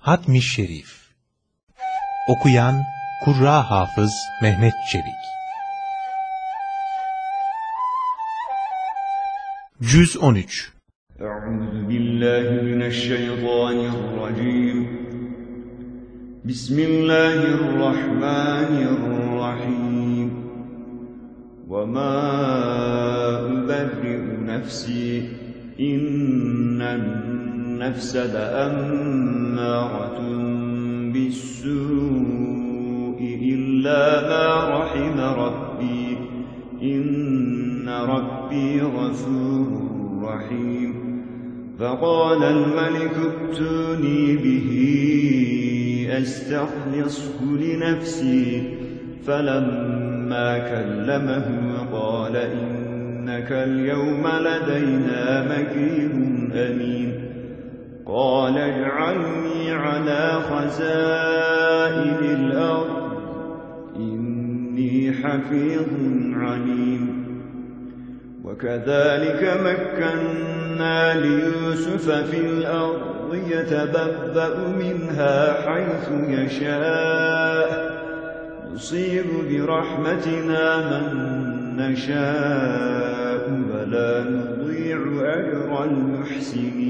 Hatmi Şerif. Okuyan Kurra Hafız Mehmet Çelik. Cüz 13 Euzu billahi mineşşeytanirracim. Bismillahirrahmanirrahim. Ve ma uberri'u nefsi innem النفس لأمارة بالسوء إلا ما رحم ربي. إن ربي غفور رحيم. فقال الملك ائتوني به أستخلصه لنفسي. فلما كلمه قال إنك اليوم لدينا مكين أمين. قال اجعلني على خزائن الأرض. إني حفيظ عليم. وكذلك مكنا ليوسف في الأرض يتببأ منها حيث يشاء. نصيب برحمتنا من نشاء. ولا نضيع أجر المحسنين.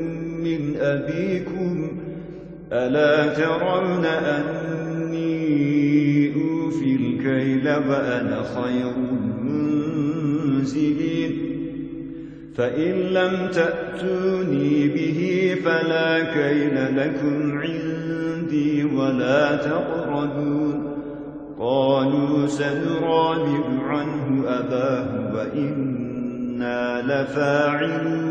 من أبيكم ألا ترون أني أوفي الكيل وأنا خير المنزلين. فإن لم تأتوني به فلا كيل لكم عندي ولا تقربون. قالوا سنراجع عنه أباه وإنا لفاعلون.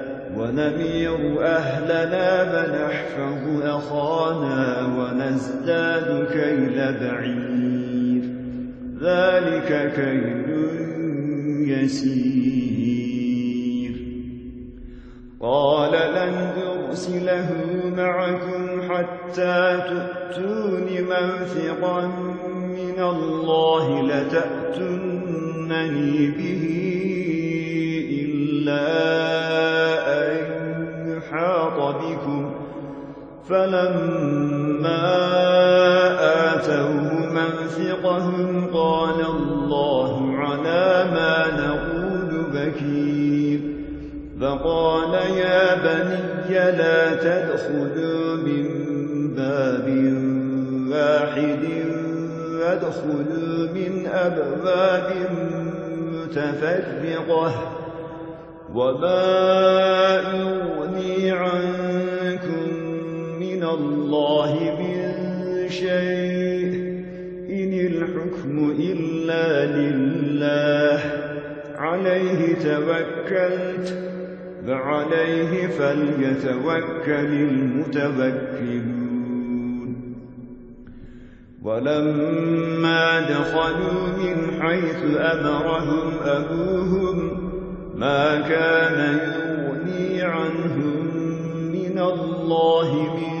ونمير أهلنا فنحفظ أخانا ونزداد كيل بعير. ذلك كيل يسير. قال لن أرسله معكم حتى تؤتون موثقا من الله لتأتنني به إلا فلما آتوه موثقهم قال الله على ما نقول بكير فقال يا بني لا تدخلوا من باب واحد وادخلوا من أبواب متفرقة وما يغني عنكم من الله من شيء. إن الحكم إلا لله. عليه توكلت. فعليه فليتوكل المتوكلون. ولما دخلوا من حيث أمرهم أبوهم ما كان يغني عنهم من الله من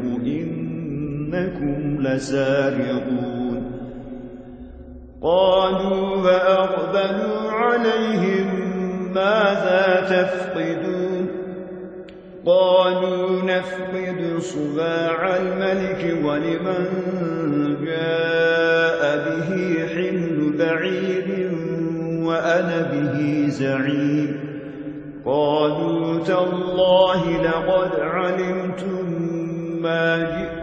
إنكم لسارقون قالوا فأقبلوا عليهم ماذا تفقدون؟ قالوا نفقد صباع الملك ولمن جاء به حمل بعيد وأنا به زعيم. قالوا تالله لقد علمتم ما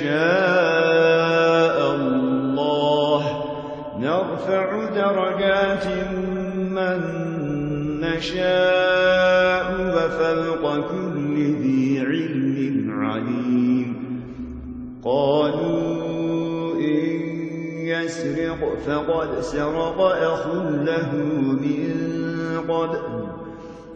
يشاء الله. نرفع درجات من نشاء وفوق كل ذي علم عليم. قالوا إن يسرق فقد سرق أخ له من قبل.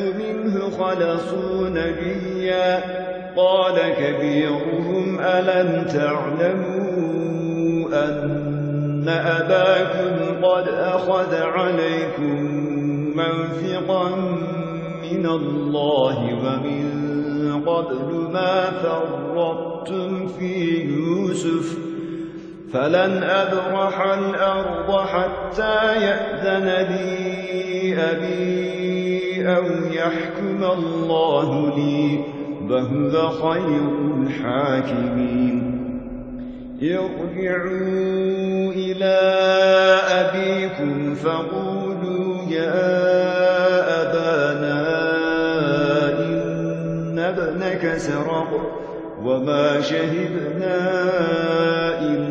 منه خلصوا نجيا قال كبيرهم ألم تعلموا أن أباكم قد أخذ عليكم منفقا من الله ومن قبل ما فرطتم في يوسف؟ فلن أبرح الأرض حتى يأذن لي أبي أو يحكم الله لي فهو خير الحاكمين ارجعوا إلى أبيكم فقولوا يا أبانا إن ابنك سرق وما شهدنا إلا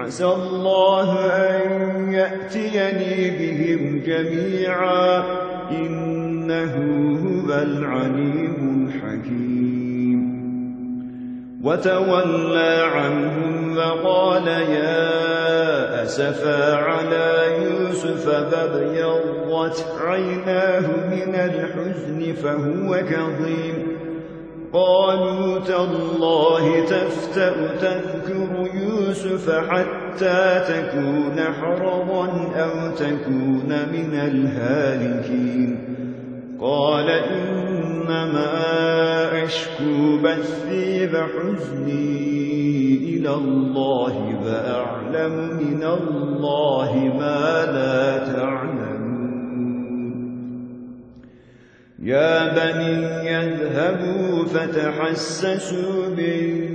عسى الله أن يأتيني بهم جميعا إنه هو العليم الحكيم. وتولى عنهم وقال يا أسفا على يوسف فابيضت عيناه من الحزن فهو كظيم. قالوا تالله تفتأ تذكر يوسف حتى تكون حرضا أو تكون من الهالكين. قال إنما أشكو بثي بحزني إلى الله وأعلم من الله ما لا تعلم. يا بني يذهبوا فتحسسوا من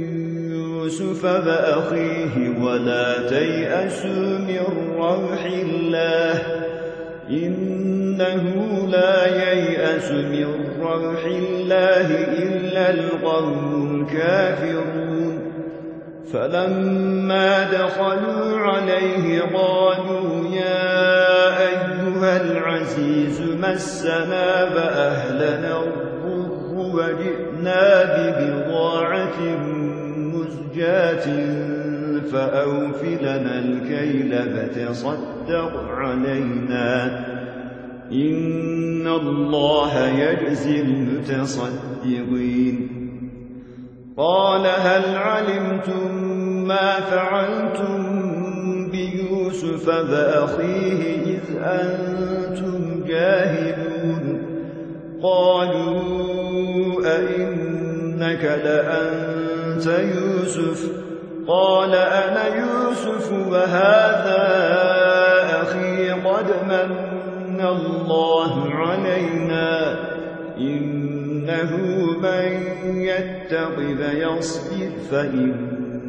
يوسف وأخيه ولا تيأسوا من روح الله إنه لا ييأس من روح الله إلا القوم الكافرون فلما دخلوا عليه قالوا يا أيها العزيز مسنا فأهلنا الضر وجئنا ببضاعة مزجاة فأوفلنا الكيل فتصدق علينا. إن الله يجزي المتصدقين. قال هل علمتم ما فعلتم؟ بيوسف فأخيه إذ أنتم جاهلون. قالوا أئنك لأنت يوسف؟ قال أنا يوسف وهذا أخي قد من الله علينا. إنه من يتق فيصبر فإن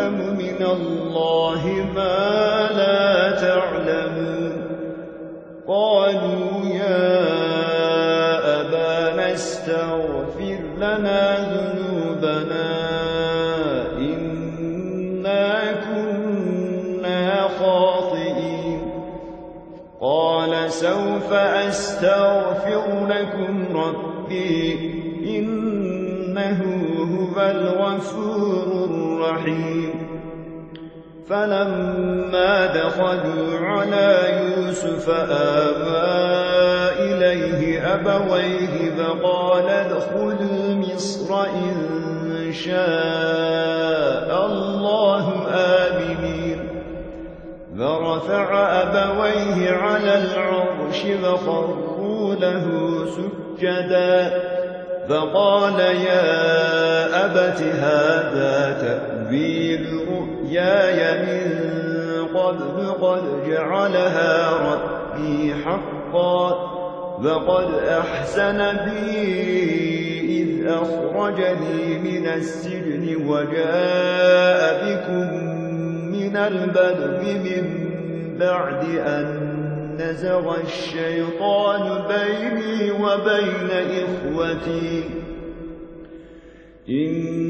أعلم من الله ما لا تعلمون قالوا يا أبانا استغفر لنا ذنوبنا إنا كنا خاطئين قال سوف أستغفر لكم ربي إنه هو الغفور الرحيم فلما دخلوا على يوسف إلى إليه أبويه فقال ادخل مصر إن شاء الله آمنين. فرفع أبويه على العرش فخروا له سجدا فقال يا أبت هذا تأويل رؤياي من قبل قد جعلها ربي حقا فقد أحسن بي إذ أخرجني من السجن وجاء بكم من البدو من بعد أن نزغ الشيطان بيني وبين إخوتي إن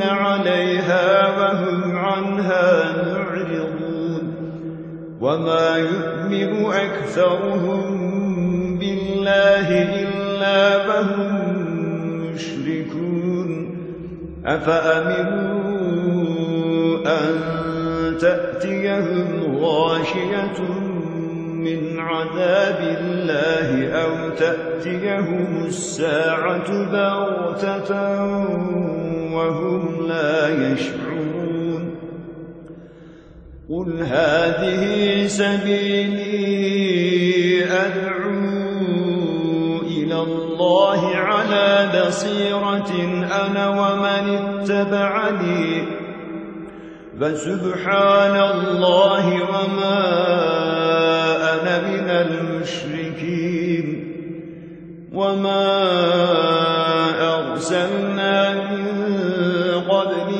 يمرون عليها وهم عنها معرضون وما يؤمن أكثرهم بالله إلا وهم مشركون. أفأمنوا أن تأتيهم غاشية من عذاب الله أو تأتيهم الساعة بغتة وهم لا يشعرون. قل هذه سبيلي أدعو إلى الله على بصيرة أنا ومن اتبعني. فسبحان الله وما أنا من المشركين. وما أرسلنا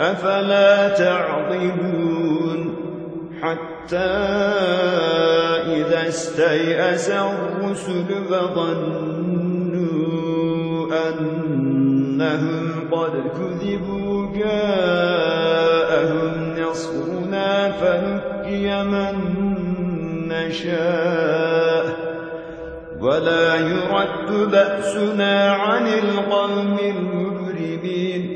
أفلا تعقلون حتى إذا استيأس الرسل فظنوا أنهم قد كذبوا جاءهم نصرنا فنكي من نشاء. ولا يرد بأسنا عن القوم المجرمين.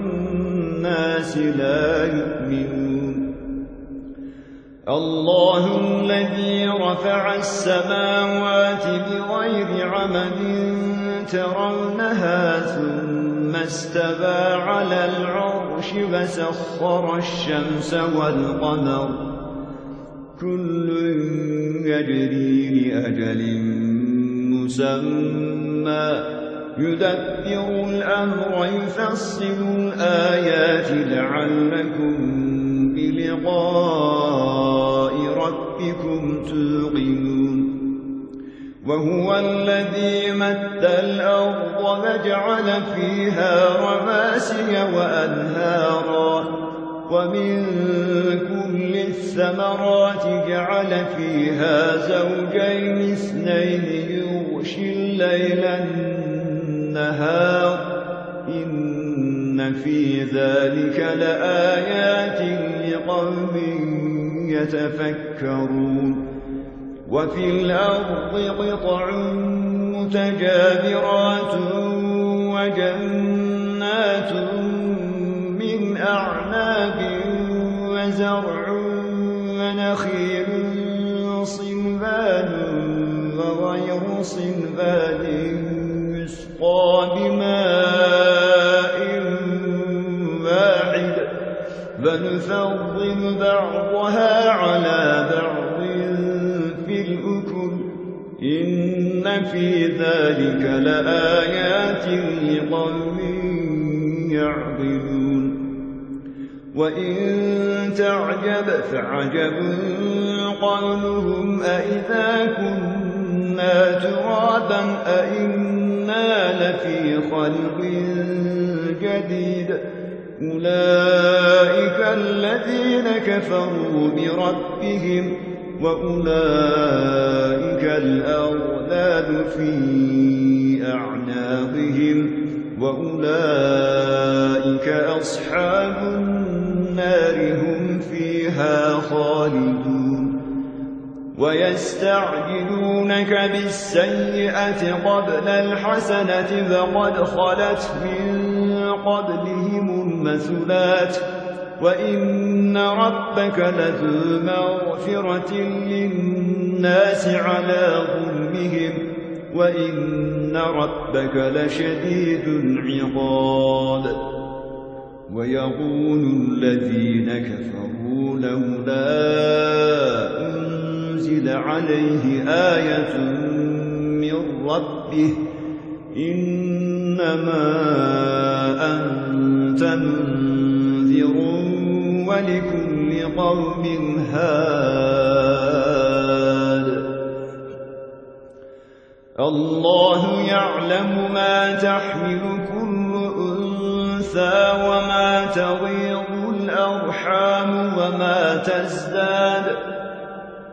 لا يؤمنون. الله الذي رفع السماوات بغير عمد ترونها ثم استبى على العرش وسخر الشمس والقمر. كل يجري لأجل مسمى. يدبر الأمر يفصل الآيات لعلكم بلقاء ربكم توقنون. وهو الذي مد الأرض وجعل فيها رواسي وأنهارا. ومن كل الثمرات جعل فيها زوجين اثنين يغشي الليل النهار. إن في ذلك لآيات لقوم يتفكرون وفي الأرض قطع متجابرات وجنات من أعناب وزرع ونخيل صنبان وغير صنبان بماء واحد. فنفضل بعضها على بعض في الأكل. إن في ذلك لآيات لقوم يعقلون. وإن تعجب فعجب قولهم أئذا كنا ترابا أئنا لفي خلق جديد أولئك الذين كفروا بربهم وأولئك الأغلال في أعناقهم وأولئك أصحاب ويستعجلونك بالسيئة قبل الحسنة فقد خلت من قبلهم المثلات وإن ربك لذو مغفرة للناس على ظلمهم وإن ربك لشديد العقاب ويقول الذين كفروا لولا أنزل عليه آية من ربه إنما أنت منذر ولكل قوم هاد. الله يعلم ما تحمل كل أنثى وما تغيض الأرحام وما تزداد.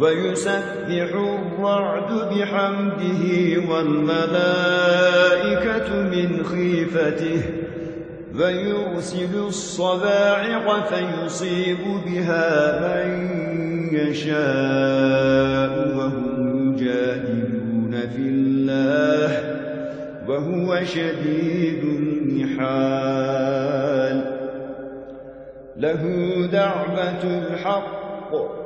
ويسبح الرعد بحمده والملائكة من خيفته ويرسل الصواعق فيصيب بها من يشاء وهم يجادلون في الله وهو شديد المحال له دعوة الحق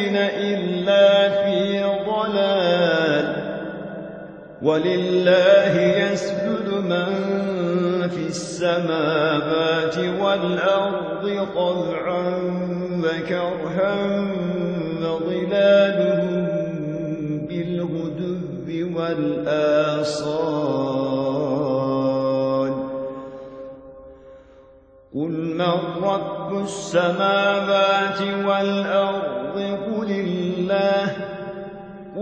ولله يسجد من في السماوات والأرض طوعا وكرها وظلالهم بالغدب والآصال. قل من رب السماوات والأرض قل الله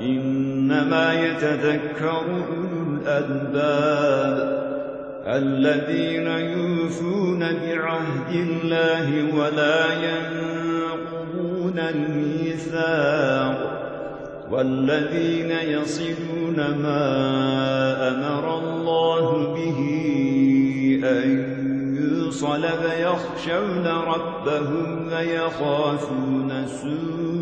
إنما يتذكر أولو الألباب الذين يوفون بعهد الله ولا ينقضون الميثاق والذين يصلون ما أمر الله به أن يوصل فيخشون ربهم ويخافون سوء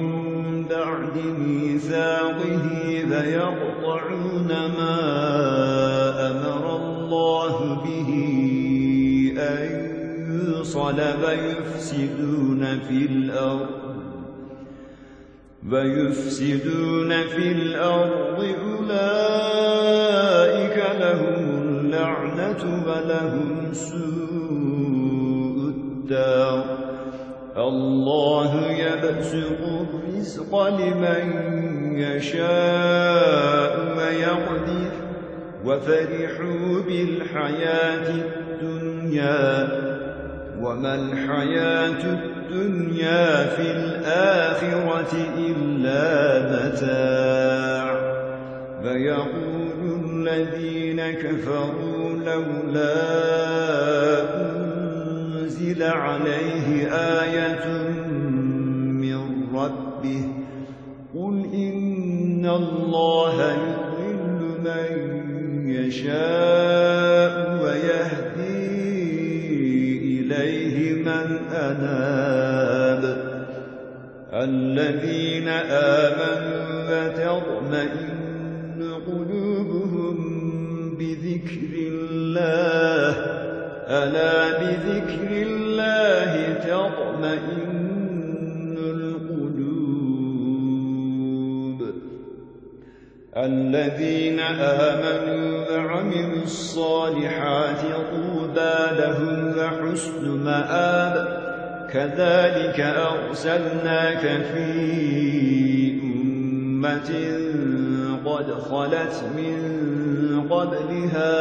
بعد ميثاقه فيقطعون ما أمر الله به أن يوصل ويفسدون في الأرض ويفسدون في الأرض. أولئك لهم اللعنة ولهم سوء الدار. الله يبسط الرزق لمن يشاء ويقدر وفرحوا بالحياة الدنيا وما الحياة الدنيا في الآخرة إلا متاع. فيقول الذين كفروا لولا أنزل عليه آية قل إن الله يضل من يشاء ويهدي إليه من أناب الذين آمنوا وتطمئن قلوبهم بذكر الله ألا بذكر الله تطمئن الذين آمنوا وعملوا الصالحات طوبى لهم وحسن مآب كذلك أرسلناك في أمة قد خلت من قبلها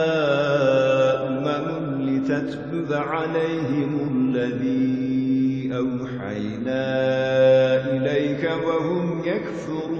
أمم لتتبذ عليهم الذي أوحينا إليك وهم يكفرون.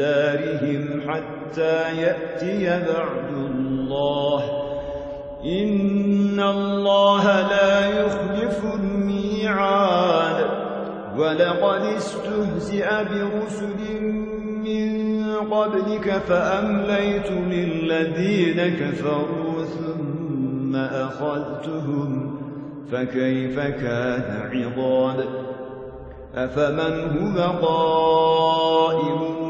دارهم حتى يأتي بعد الله. إن الله لا يخلف الميعاد. ولقد استهزئ برسل من قبلك فأمليت للذين كفروا ثم أخذتهم. فكيف كان عضاد أفمن هو قائم؟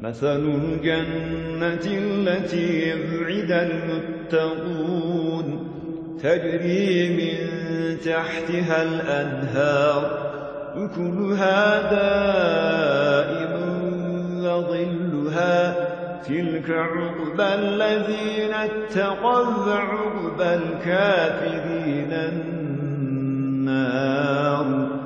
مثل الجنة التي يبعد المتقون تجري من تحتها الأنهار أكلها دائم وظلها تلك عقبى الذين اتقوا عقبى الكافرين النار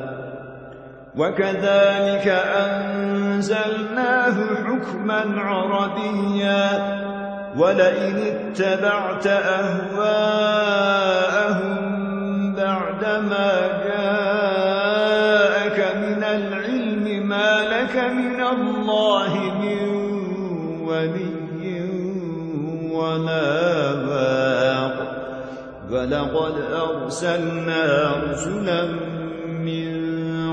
وكذلك أنزلناه حكما عربيا. ولئن اتبعت أهواءهم بعدما جاءك من العلم ما لك من الله من ولي ولا باق. ولقد أرسلنا رسلا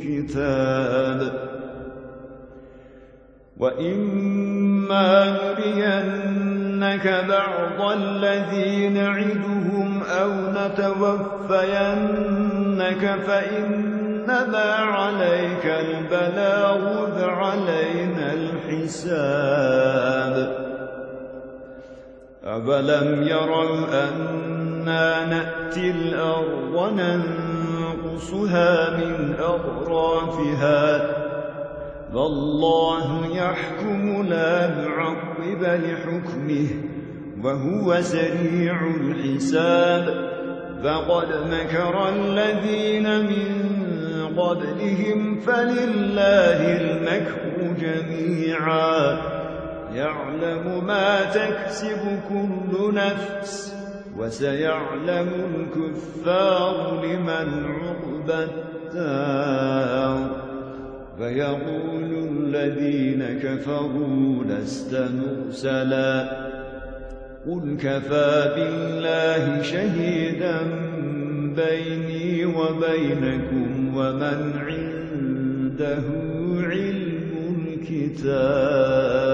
الكتاب. وإما نرينك بعض الذي نعدهم أو نتوفينك فإنما عليك البلاغ علينا الحساب. أَوَلَمْ يَرَوْا أَنَّا نَأْتِي الْأَرْضَ نَنقُصُهَا مِنْ أَطْرَافِهَا. وَاللَّهُ يَحْكُمُ لَا مُعَقِّبَ لِحُكْمِهِ وَهُوَ سَرِيعُ الْحِسَابِ. فَقَدْ مَكَرَ الَّذِينَ مِنْ قَبْلِهِمْ فَلِلَّهِ الْمَكْرُ جَمِيعًا. يعلم ما تكسب كل نفس. وسيعلم الكفار لمن عقب الدار فيقول الذين كفروا لست مرسلا قل كفى بالله شهيدا بيني وبينكم ومن عنده علم الكتاب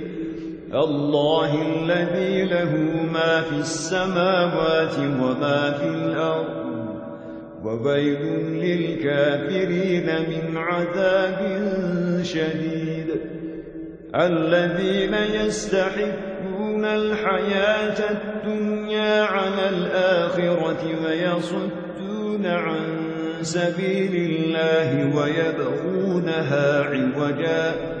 الله الذي له ما في السماوات وما في الأرض. وويل للكافرين من عذاب شديد. الذين يستحبون الحياة الدنيا على الآخرة ويصدون عن سبيل الله ويبغونها عوجا.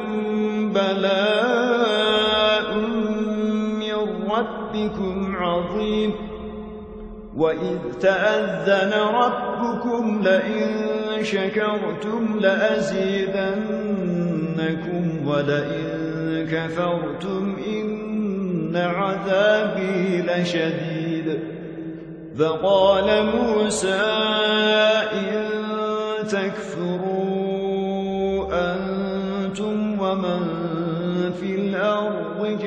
بلاء من ربكم عظيم. وإذ تأذن ربكم لئن شكرتم لأزيدنكم ولئن كفرتم إن عذابي لشديد. فقال موسى إن تكفروا أنتم ومن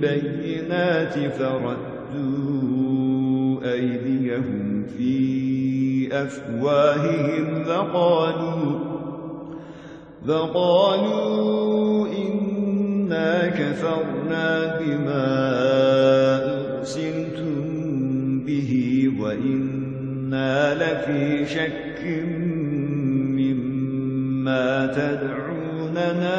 بالبينات فردوا أيديهم في أفواههم فقالوا فقالوا إنا كفرنا بما أرسلتم به وإنا لفي شك مما تدعوننا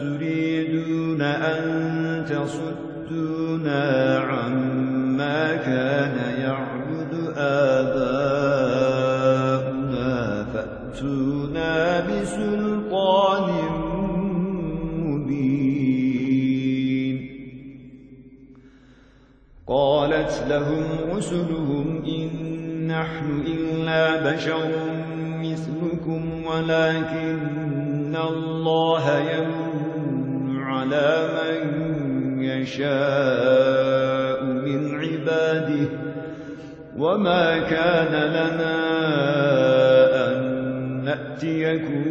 تريدون أن تصدونا عما كان يعبد آباؤنا فأتونا بسلطان مبين. قالت لهم رسلهم إن نحن إلا بشر مثلكم ولكن الله يمن يشاء من عباده وما كان لنا أن نأتيكم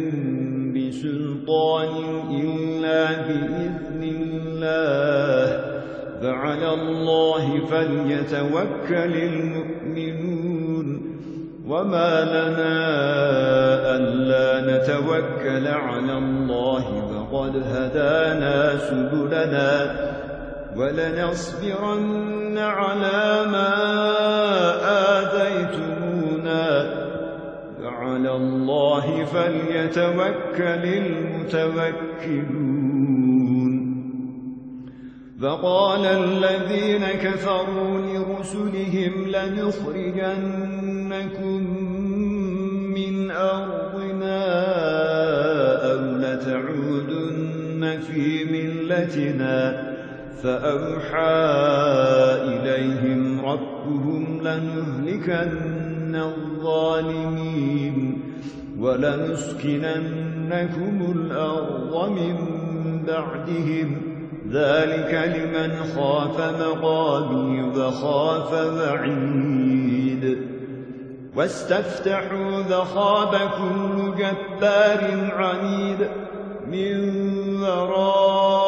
بسلطان إلا بإذن الله. فعلى الله فليتوكل المؤمنون. وما لنا ألا نتوكل على الله. وقد هدانا سبلنا. ولنصبرن على ما آذيتمونا فعلى الله فليتوكل المتوكلون. فقال الذين كفروا لرسلهم لنخرجنكم من أرضنا أو لتعودن في ملتنا. فأوحى إليهم ربهم لنهلكن الظالمين ولنسكننكم الأرض من بعدهم. ذلك لمن خاف مقامي وخاف وعيد واستفتحوا ذخاب كل جبار عنيد من ورائه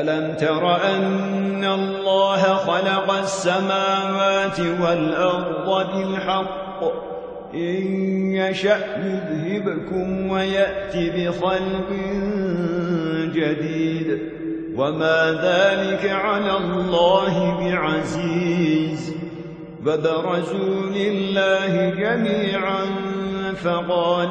ألم تر أن الله خلق السماوات والأرض بالحق؟ إن يشأ يذهبكم ويأتي بخلق جديد. وما ذلك على الله بعزيز. وبرزوا لله جميعا فقال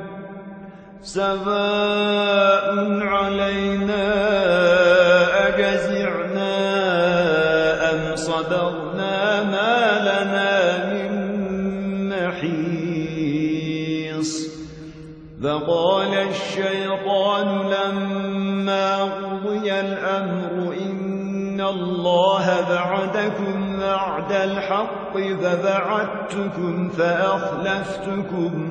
سواء علينا أجزعنا أم صبرنا ما لنا من محيص فقال الشيطان لما قضي الأمر إن الله بعدكم بعد الحق فبعدتكم فأخلفتكم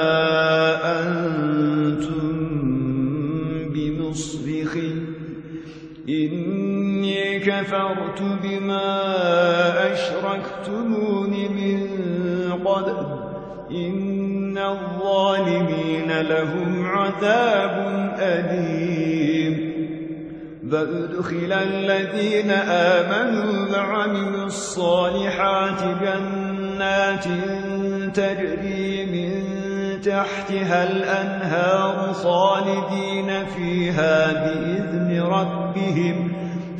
كفرت بما أشركتمون من قبل. إن الظالمين لهم عذاب أليم. فأدخل الذين آمنوا وعملوا الصالحات جنات تجري من تحتها الأنهار خالدين فيها بإذن ربهم.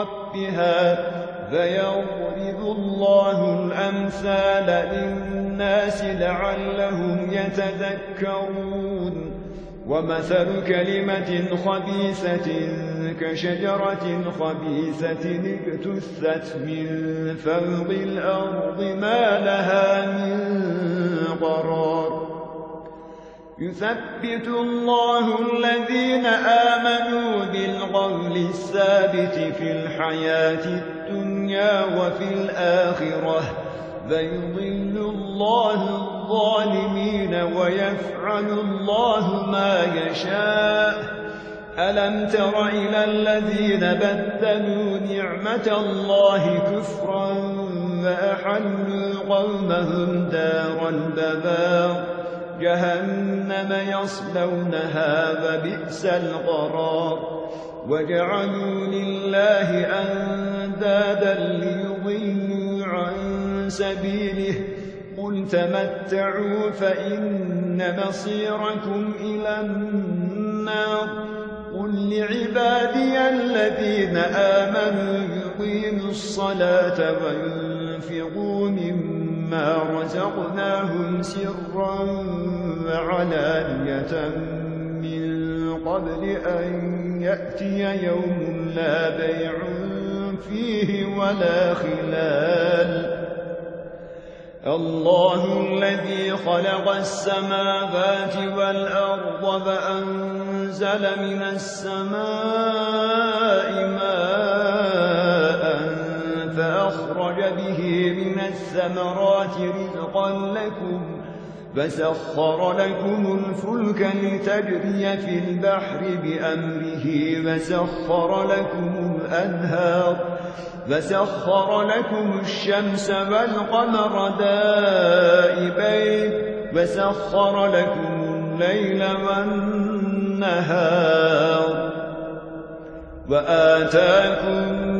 ربها فيضرب الله الأمثال للناس لعلهم يتذكرون. ومثل كلمة خبيثة كشجرة خبيثة اجتثت من فوق الأرض ما لها من قرار يثبت الله الذين آمنوا بالقول الثابت في الحياة الدنيا وفي الآخرة فيضل الله الظالمين ويفعل الله ما يشاء. ألم تر إلى الذين بدلوا نعمة الله كفرا فأحلوا قومهم دار الببار. جهنم يصلونها فبئس القرار. وجعلوا لله أندادا ليضلوا عن سبيله. قل تمتعوا فإن مصيركم إلى النار. قل لعبادي الذين آمنوا يقيموا الصلاة وينفقوا مما رزقناهم سرا وعلانية من قبل أن يأتي يوم لا بيع فيه ولا خلال الله الذي خلق السماوات والأرض فأنزل من السماء ماء فأخرج به من الثمرات رزقا لكم فسخر لكم الفلك لتجري في البحر بأمره فسخر لكم الأنهار فسخر لكم الشمس والقمر دائبين وسخر لكم الليل والنهار وآتاكم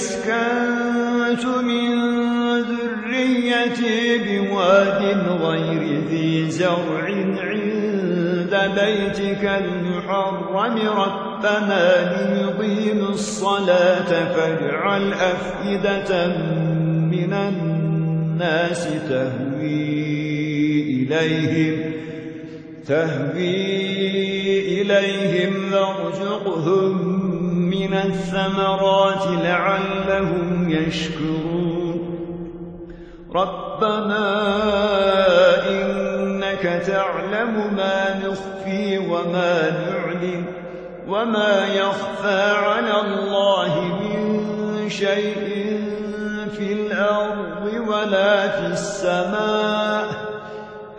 أسكنت من ذريتي بواد غير ذي زرع عند بيتك المحرم ربنا ليقيموا الصلاة فاجعل أفئدة من الناس تهوي إليهم تهوي إليهم وارزقهم من الثمرات لعلهم يشكرون. ربنا إنك تعلم ما نخفي وما نعلن وما يخفى على الله من شيء في الأرض ولا في السماء.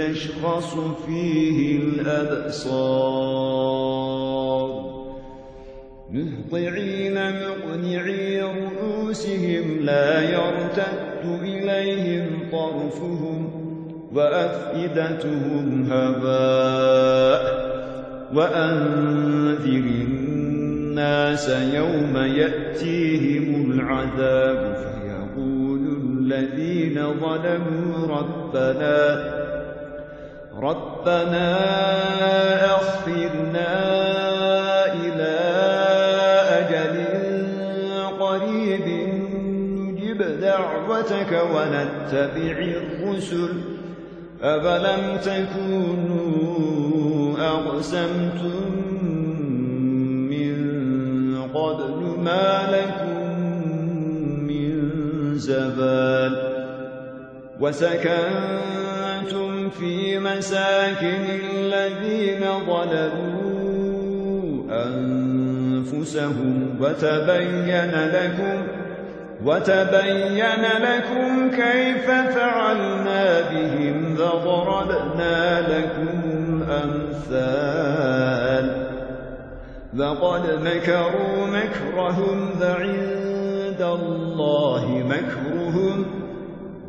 تشخص فيه الأبصار. مهطعين مقنعي رؤوسهم لا يرتد إليهم طرفهم وأفئدتهم هباء. وأنذر الناس يوم يأتيهم العذاب فيقول الذين ظلموا ربنا ربنا أخفرنا إلى أجل قريب دعوتك ونتبع الرسل أفلم تكونوا أقسمتم من قبل ما لكم من زبال وسكنتم في مساكن الذين ظلموا أنفسهم وتبين لكم وتبين لكم كيف فعلنا بهم فضربنا لكم الأمثال. لقد مكروا مكرهم فعند الله مكرهم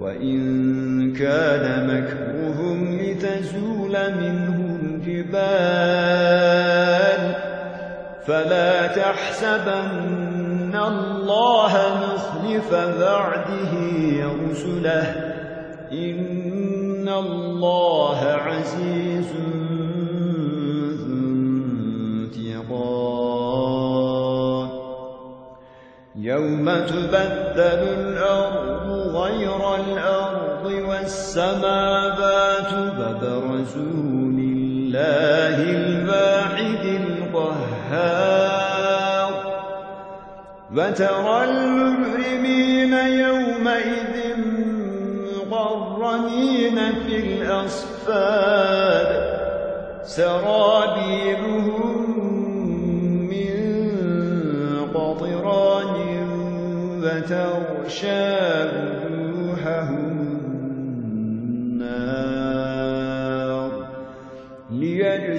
وإن كان مكرهم لتزول منه الجبال فلا تحسبن الله مخلف بعده رسله. إن الله عزيز يوم تبدل الأرض غير الأرض والسماوات فبرزوا لله الواحد القهار. وترى المجرمين يومئذ مقرنين في الأصفاد. سرابيلهم من قطران وتغشى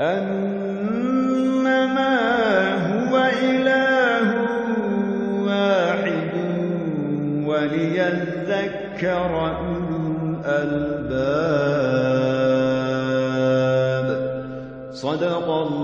أنما هو إله واحد وليذكر أولو الألباب. صدق الله